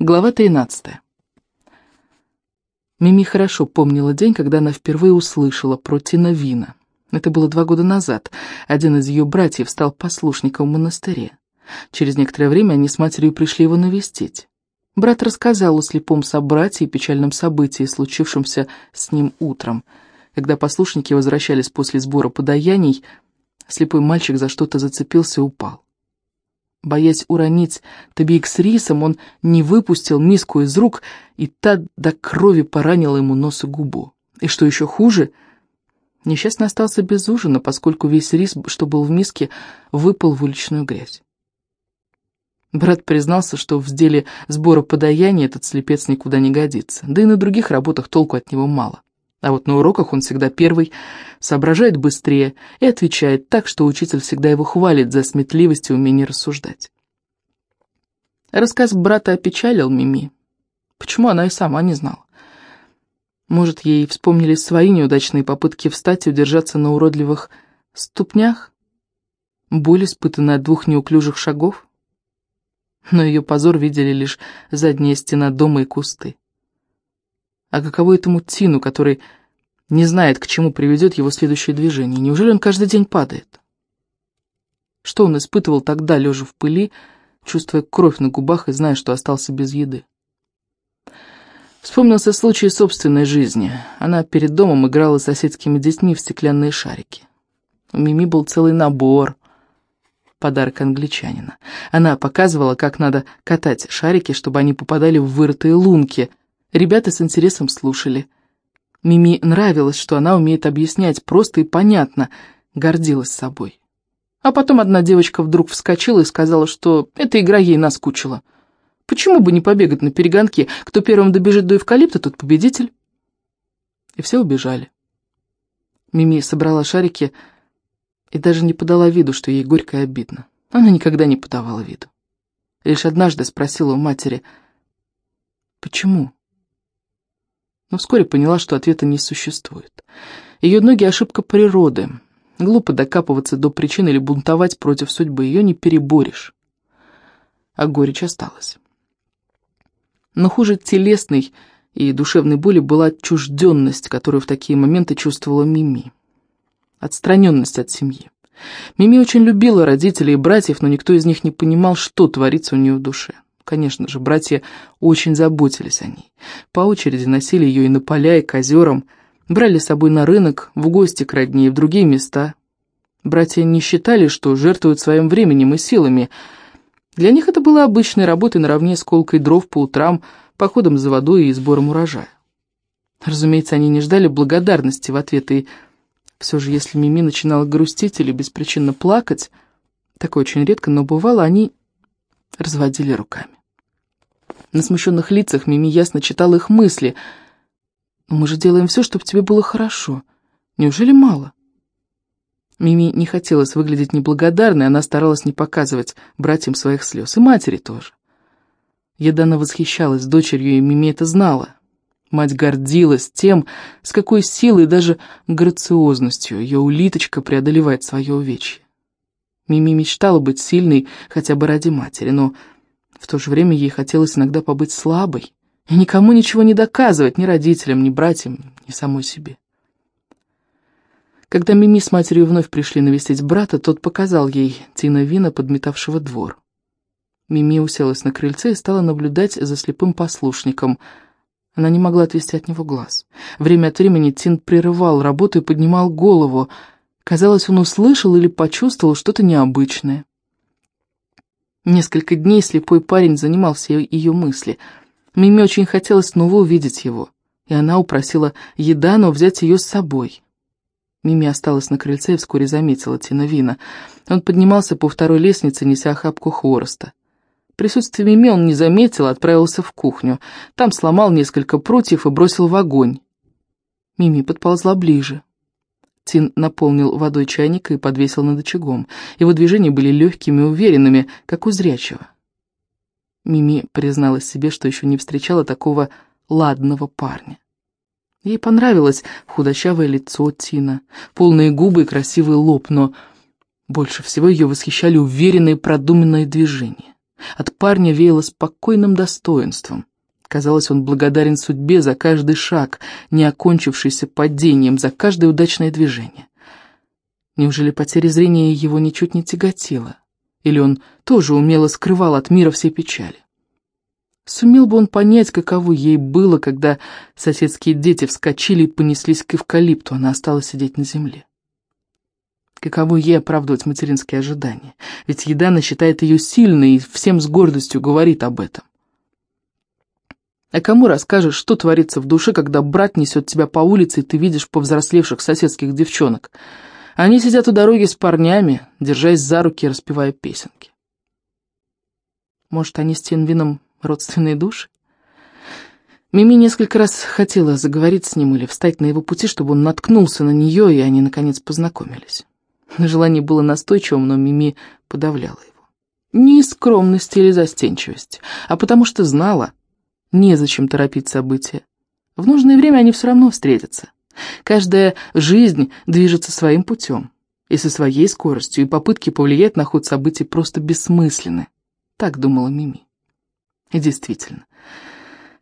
Глава 13. Мими хорошо помнила день, когда она впервые услышала про Тина Вина. Это было два года назад. Один из ее братьев стал послушником в монастыре. Через некоторое время они с матерью пришли его навестить. Брат рассказал о слепом собрате и печальном событии, случившемся с ним утром. Когда послушники возвращались после сбора подаяний, слепой мальчик за что-то зацепился и упал. Боясь уронить табик с рисом, он не выпустил миску из рук, и та до крови поранила ему нос и губу. И что еще хуже, несчастный остался без ужина, поскольку весь рис, что был в миске, выпал в уличную грязь. Брат признался, что в деле сбора подаяния этот слепец никуда не годится, да и на других работах толку от него мало. А вот на уроках он всегда первый, соображает быстрее и отвечает так, что учитель всегда его хвалит за сметливость и умение рассуждать. Рассказ брата опечалил Мими. Почему она и сама не знала? Может, ей вспомнились свои неудачные попытки встать и удержаться на уродливых ступнях? Боль, испытанная от двух неуклюжих шагов? Но ее позор видели лишь задняя стена дома и кусты. А каково этому Тину, который не знает, к чему приведет его следующее движение? Неужели он каждый день падает? Что он испытывал тогда, лежа в пыли, чувствуя кровь на губах и зная, что остался без еды? Вспомнился случай собственной жизни. Она перед домом играла с соседскими детьми в стеклянные шарики. У Мими был целый набор. Подарок англичанина. Она показывала, как надо катать шарики, чтобы они попадали в вырытые лунки, Ребята с интересом слушали. Мими нравилось, что она умеет объяснять просто и понятно, гордилась собой. А потом одна девочка вдруг вскочила и сказала, что эта игра ей наскучила. Почему бы не побегать на перегонке? Кто первым добежит до эвкалипта, тот победитель. И все убежали. Мими собрала шарики и даже не подала виду, что ей горько и обидно. Она никогда не подавала виду. Лишь однажды спросила у матери, «Почему?» Но вскоре поняла, что ответа не существует. Ее ноги — ошибка природы. Глупо докапываться до причин или бунтовать против судьбы, ее не переборешь. А горечь осталась. Но хуже телесной и душевной боли была отчужденность, которую в такие моменты чувствовала Мими. Отстраненность от семьи. Мими очень любила родителей и братьев, но никто из них не понимал, что творится у нее в душе. Конечно же, братья очень заботились о ней. По очереди носили ее и на поля, и к озерам, брали с собой на рынок, в гости к родне и в другие места. Братья не считали, что жертвуют своим временем и силами. Для них это было обычной работой наравне с колкой дров по утрам, походом за водой и сбором урожая. Разумеется, они не ждали благодарности в ответ, и все же, если Мими начинала грустить или беспричинно плакать, такое очень редко, но бывало, они разводили руками. На смущенных лицах Мими ясно читала их мысли. «Но мы же делаем все, чтобы тебе было хорошо. Неужели мало?» Мими не хотелось выглядеть неблагодарной, она старалась не показывать братьям своих слез, и матери тоже. Едана восхищалась дочерью, и Мими это знала. Мать гордилась тем, с какой силой и даже грациозностью ее улиточка преодолевает свое увечье. Мими мечтала быть сильной хотя бы ради матери, но в то же время ей хотелось иногда побыть слабой и никому ничего не доказывать, ни родителям, ни братьям, ни самой себе. Когда Мими с матерью вновь пришли навестить брата, тот показал ей Тина Вина, подметавшего двор. Мими уселась на крыльце и стала наблюдать за слепым послушником. Она не могла отвести от него глаз. Время от времени Тин прерывал работу и поднимал голову. Казалось, он услышал или почувствовал что-то необычное. Несколько дней слепой парень занимал все ее мысли. Миме очень хотелось снова увидеть его, и она упросила Едану взять ее с собой. Мими осталась на крыльце и вскоре заметила Тина Вина. Он поднимался по второй лестнице, неся охапку хвороста. Присутствие Мими он не заметил, отправился в кухню. Там сломал несколько прутьев и бросил в огонь. Мими подползла ближе. Тин наполнил водой чайник и подвесил над очагом. Его движения были легкими и уверенными, как у зрячего. Мими призналась себе, что еще не встречала такого ладного парня. Ей понравилось худощавое лицо Тина, полные губы и красивый лоб, но больше всего ее восхищали уверенные продуманные движения. От парня веяло спокойным достоинством. Казалось, он благодарен судьбе за каждый шаг, не окончившийся падением, за каждое удачное движение. Неужели потеря зрения его ничуть не тяготила? Или он тоже умело скрывал от мира все печали? Сумел бы он понять, каково ей было, когда соседские дети вскочили и понеслись к эвкалипту, она осталась сидеть на земле. Каково ей оправдывать материнские ожидания? Ведь Едана считает ее сильной и всем с гордостью говорит об этом. А кому расскажешь, что творится в душе, когда брат несет тебя по улице, и ты видишь повзрослевших соседских девчонок? Они сидят у дороги с парнями, держась за руки и распевая песенки. Может, они с Тинвином родственные души? Мими несколько раз хотела заговорить с ним или встать на его пути, чтобы он наткнулся на нее, и они, наконец, познакомились. Желание было настойчивым, но Мими подавляла его. Не из скромности или застенчивости, а потому что знала, незачем торопить события. В нужное время они все равно встретятся. Каждая жизнь движется своим путем и со своей скоростью, и попытки повлиять на ход событий просто бессмысленны. Так думала Мими. И действительно,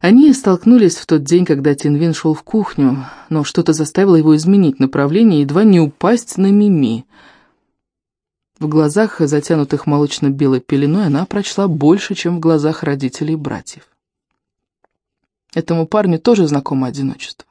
они столкнулись в тот день, когда Тинвин шел в кухню, но что-то заставило его изменить направление и едва не упасть на Мими. В глазах, затянутых молочно-белой пеленой, она прочла больше, чем в глазах родителей и братьев. Этому парню тоже знакомо одиночество.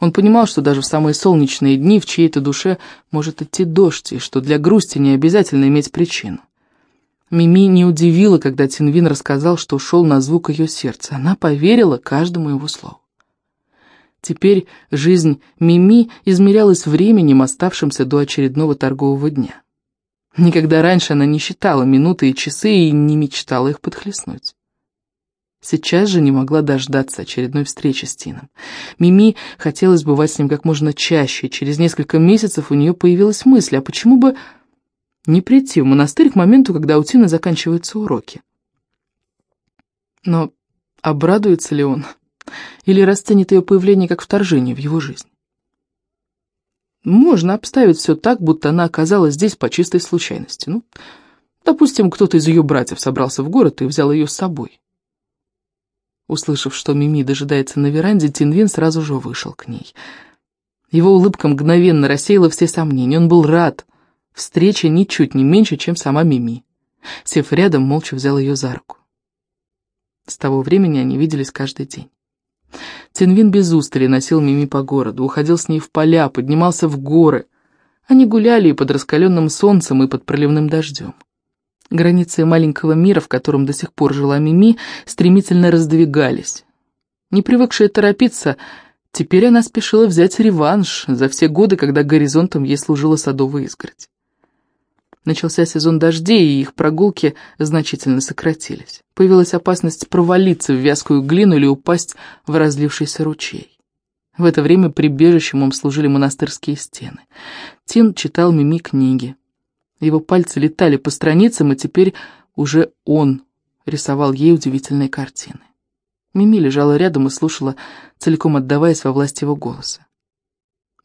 Он понимал, что даже в самые солнечные дни в чьей-то душе может идти дождь, и что для грусти не обязательно иметь причину. Мими не удивила, когда Тинвин рассказал, что шел на звук ее сердца. Она поверила каждому его слову. Теперь жизнь Мими измерялась временем, оставшимся до очередного торгового дня. Никогда раньше она не считала минуты и часы и не мечтала их подхлестнуть. Сейчас же не могла дождаться очередной встречи с Тином. Мими хотелось бывать с ним как можно чаще, через несколько месяцев у нее появилась мысль, а почему бы не прийти в монастырь к моменту, когда у Тина заканчиваются уроки. Но обрадуется ли он? Или расценит ее появление как вторжение в его жизнь? Можно обставить все так, будто она оказалась здесь по чистой случайности. Ну, допустим, кто-то из ее братьев собрался в город и взял ее с собой. Услышав, что Мими дожидается на веранде, Тинвин сразу же вышел к ней. Его улыбка мгновенно рассеяла все сомнения. Он был рад, Встреча ничуть не меньше, чем сама Мими. Сев рядом, молча взял ее за руку. С того времени они виделись каждый день. Тинвин без устали носил Мими по городу, уходил с ней в поля, поднимался в горы. Они гуляли и под раскаленным солнцем, и под проливным дождем. Границы маленького мира, в котором до сих пор жила Мими, стремительно раздвигались. Не привыкшая торопиться, теперь она спешила взять реванш за все годы, когда горизонтом ей служила садовая изгородь. Начался сезон дождей, и их прогулки значительно сократились. Появилась опасность провалиться в вязкую глину или упасть в разлившийся ручей. В это время прибежищем им служили монастырские стены. Тин читал Мими книги. Его пальцы летали по страницам, и теперь уже он рисовал ей удивительные картины. Мими лежала рядом и слушала, целиком отдаваясь во власть его голоса.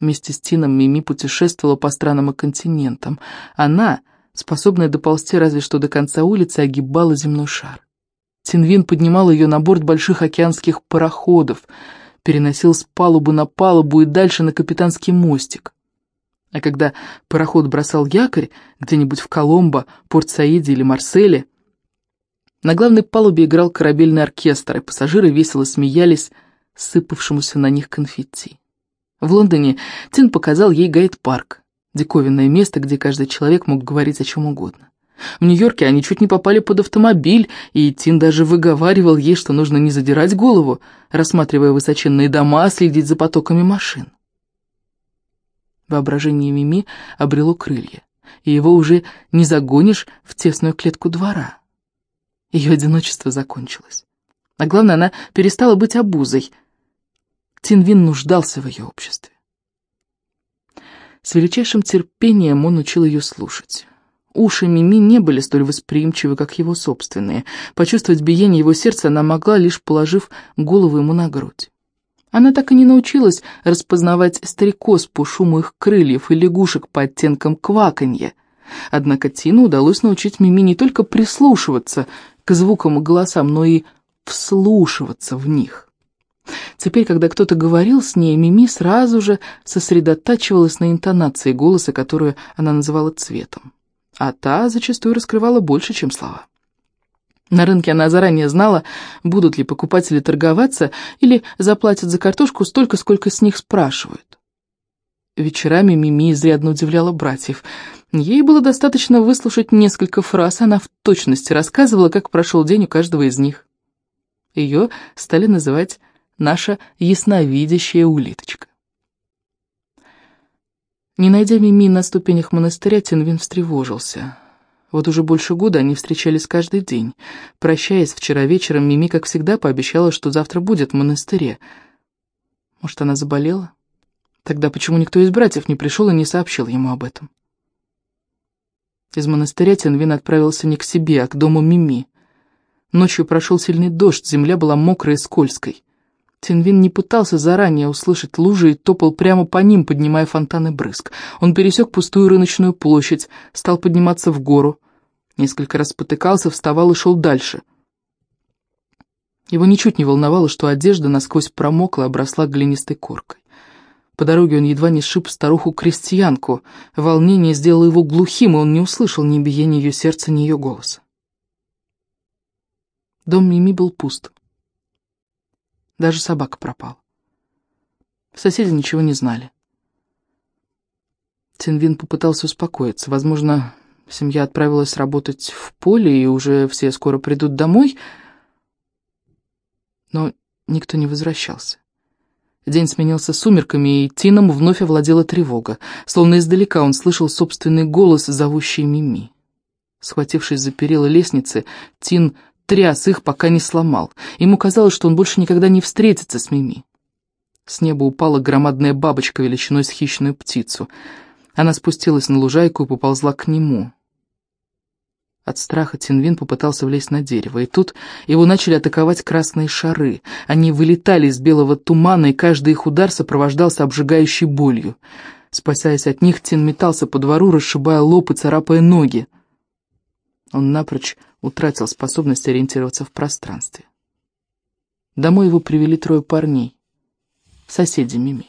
Вместе с Тином Мими путешествовала по странам и континентам. Она, способная доползти разве что до конца улицы, огибала земной шар. Тинвин поднимал ее на борт больших океанских пароходов, переносил с палубы на палубу и дальше на капитанский мостик. А когда пароход бросал якорь где-нибудь в Коломбо, Порт-Саиде или Марселе, на главной палубе играл корабельный оркестр, и пассажиры весело смеялись сыпавшемуся на них конфетти. В Лондоне Тин показал ей гайд-парк, диковинное место, где каждый человек мог говорить о чем угодно. В Нью-Йорке они чуть не попали под автомобиль, и Тин даже выговаривал ей, что нужно не задирать голову, рассматривая высоченные дома, следить за потоками машин. Воображение Мими обрело крылья, и его уже не загонишь в тесную клетку двора. Ее одиночество закончилось. А главное, она перестала быть обузой — Тинвин нуждался в ее обществе. С величайшим терпением он учил ее слушать. Уши Мими не были столь восприимчивы, как его собственные. Почувствовать биение его сердца она могла, лишь положив голову ему на грудь. Она так и не научилась распознавать стрекоз по шуму их крыльев и лягушек по оттенкам кваканья. Однако Тину удалось научить Мими не только прислушиваться к звукам и голосам, но и вслушиваться в них. Теперь, когда кто-то говорил с ней, Мими сразу же сосредотачивалась на интонации голоса, которую она называла цветом. А та зачастую раскрывала больше, чем слова. На рынке она заранее знала, будут ли покупатели торговаться или заплатят за картошку столько, сколько с них спрашивают. Вечерами Мими изрядно удивляла братьев. Ей было достаточно выслушать несколько фраз, она в точности рассказывала, как прошел день у каждого из них. Ее стали называть «наша ясновидящая улиточка». Не найдя Мими на ступенях монастыря, Тинвин встревожился. Вот уже больше года они встречались каждый день. Прощаясь вчера вечером, Мими, как всегда, пообещала, что завтра будет в монастыре. Может, она заболела? Тогда почему никто из братьев не пришел и не сообщил ему об этом? Из монастыря Тинвин отправился не к себе, а к дому Мими. Ночью прошел сильный дождь, земля была мокрой и скользкой. Тинвин не пытался заранее услышать лужи и топал прямо по ним, поднимая фонтаны брызг. Он пересек пустую рыночную площадь, стал подниматься в гору. Несколько раз спотыкался, вставал и шел дальше. Его ничуть не волновало, что одежда насквозь промокла и обросла глинистой коркой. По дороге он едва не сшиб старуху-крестьянку. Волнение сделало его глухим, и он не услышал ни биения ее сердца, ни ее голоса. Дом Мими был пуст. Даже собака пропала. Соседи ничего не знали. Тинвин попытался успокоиться. Возможно, семья отправилась работать в поле, и уже все скоро придут домой. Но никто не возвращался. День сменился сумерками, и Тином вновь овладела тревога. Словно издалека он слышал собственный голос, зовущий Мими. Схватившись за перила лестницы, Тин тряс их, пока не сломал. Ему казалось, что он больше никогда не встретится с Мими. С неба упала громадная бабочка величиной с хищную птицу. Она спустилась на лужайку и поползла к нему. От страха Тинвин попытался влезть на дерево, и тут его начали атаковать красные шары. Они вылетали из белого тумана, и каждый их удар сопровождался обжигающей болью. Спасаясь от них, Тин метался по двору, расшибая лоб и царапая ноги. Он напрочь утратил способность ориентироваться в пространстве. Домой его привели трое парней, соседи Мими.